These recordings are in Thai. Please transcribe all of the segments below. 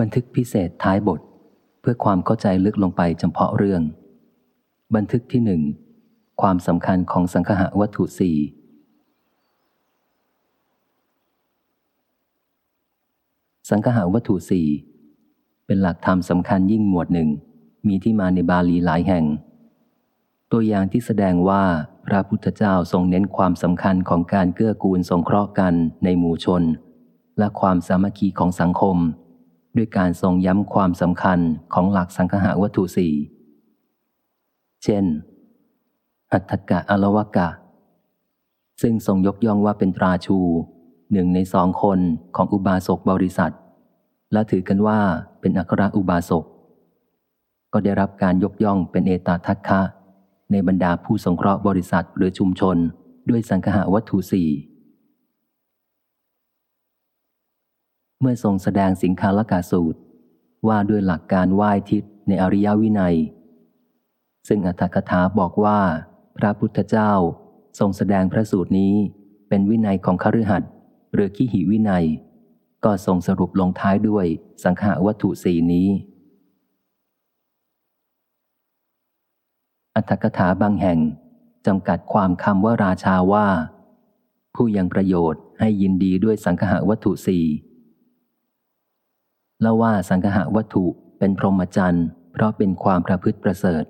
บันทึกพิเศษท้ายบท เพื่อความเข้าใจลึกลงไปเฉพาะเรื่อง บันทึกที่หนึ่งความสำคัญของสังคหวัตถุสี่สังคหวัตถุสี่เป็นหลักธรรมสำคัญยิ่งหมวดหนึ่ง มีที่มาในบาลีหลายแห่ง ตัวอย่างที่แสดงว่าพระพุทธเจ้าทรงเน้นความสำคัญของการเกื้อกูลสงเคราะห์กันในหมู่ชน และความสามัคคีของสังคม ด้วยการทรงย้ำความสำคัญของหลักสังคหาวัตถุสี่เช่น อัตถกะอลวกะ ซึ่งทรงยกย่องว่าเป็นตราชูหนึ่งในสองคนของอุบาสกบริษัท และถือกันว่าเป็นอัครอุบาสก ก็ได้รับการยกย่องเป็นเอตาทัคคะ ในบรรดาผู้สงเคราะห์บริษัทหรือชุมชนด้วยสังคหาวัตถุสี่ เมื่อทรงแสดงสิงคาลกาสูตร ว่าด้วยหลักการไหว้ทิศในอริยวินัย ซึ่งอัตถกถาบอกว่า พระพุทธเจ้าทรงแสดงพระสูตรนี้เป็นวินัยของคฤหัสถ์หรือขี้หิวินัย ก็ทรงสรุปลงท้ายด้วยสังขาวัตถุสีนี้ อัตถกถาบางแห่งจำกัดความคำว่าราชาว่า ผู้ยังประโยชน์ให้ยินดีด้วยสังหาวัตถุสี่ และว่าสังหะวัตถุเป็นพรหมจรรย์เพราะเป็นความประพฤติประเสริฐ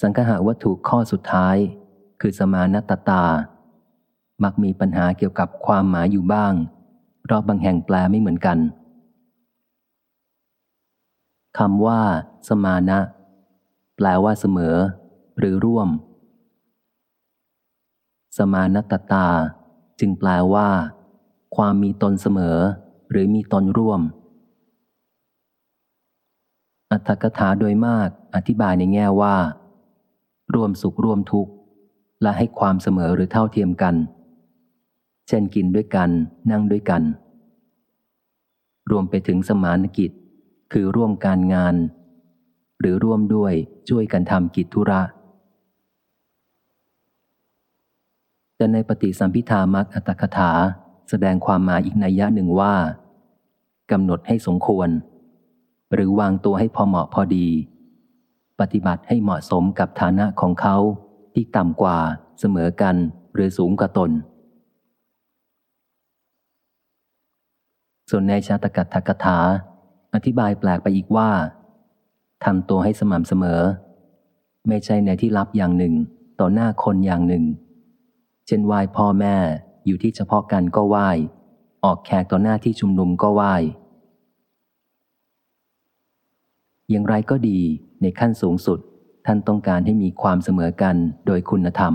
สังหะวัตถุข้อสุดท้าย คือสมานตตา มักมีปัญหาเกี่ยวกับความหมายอยู่บ้าง เพราะบางแห่งแปลไม่เหมือนกันคำว่า สมานะ แปลว่าเสมอ หรือร่วม สมานตตา จึงแปลว่า ความมีตนเสมอ หรือมีตนร่วม อัตถกถาโดยมากอธิบายในแง่ว่า ร่วมสุขร่วมทุกข์ และให้ความเสมอหรือเท่าเทียมกัน เช่นกินด้วยกัน นั่งด้วยกัน รวมไปถึงสมานกิจ คือร่วมการงาน หรือร่วมด้วยช่วยกันทำกิจธุระแต่ในปฏิสัมพิธามักอัตถกถา แสดงความหมายอีกนัยยะหนึ่งว่ากำหนดให้สมควร หรือวางตัวให้พอเหมาะพอดี ปฏิบัติให้เหมาะสมกับฐานะของเขาที่ต่ำกว่าเสมอกันหรือสูงกว่าตน ส่วนในชาตกัตถกถา อธิบายแปลกไปอีกว่าทำตัวให้สม่ำเสมอ ไม่ใช่ในที่ลับอย่างหนึ่ง ต่อหน้าคนอย่างหนึ่ง เช่นไหว้พ่อแม่ อยู่ที่เฉพาะกันก็ไหว้ ออกแขกต่อหน้าที่ชุมนุมก็ไหว้ อย่างไรก็ดีในขั้นสูงสุด ท่านต้องการให้มีความเสมอกันโดยคุณธรรม